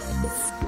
Thanks.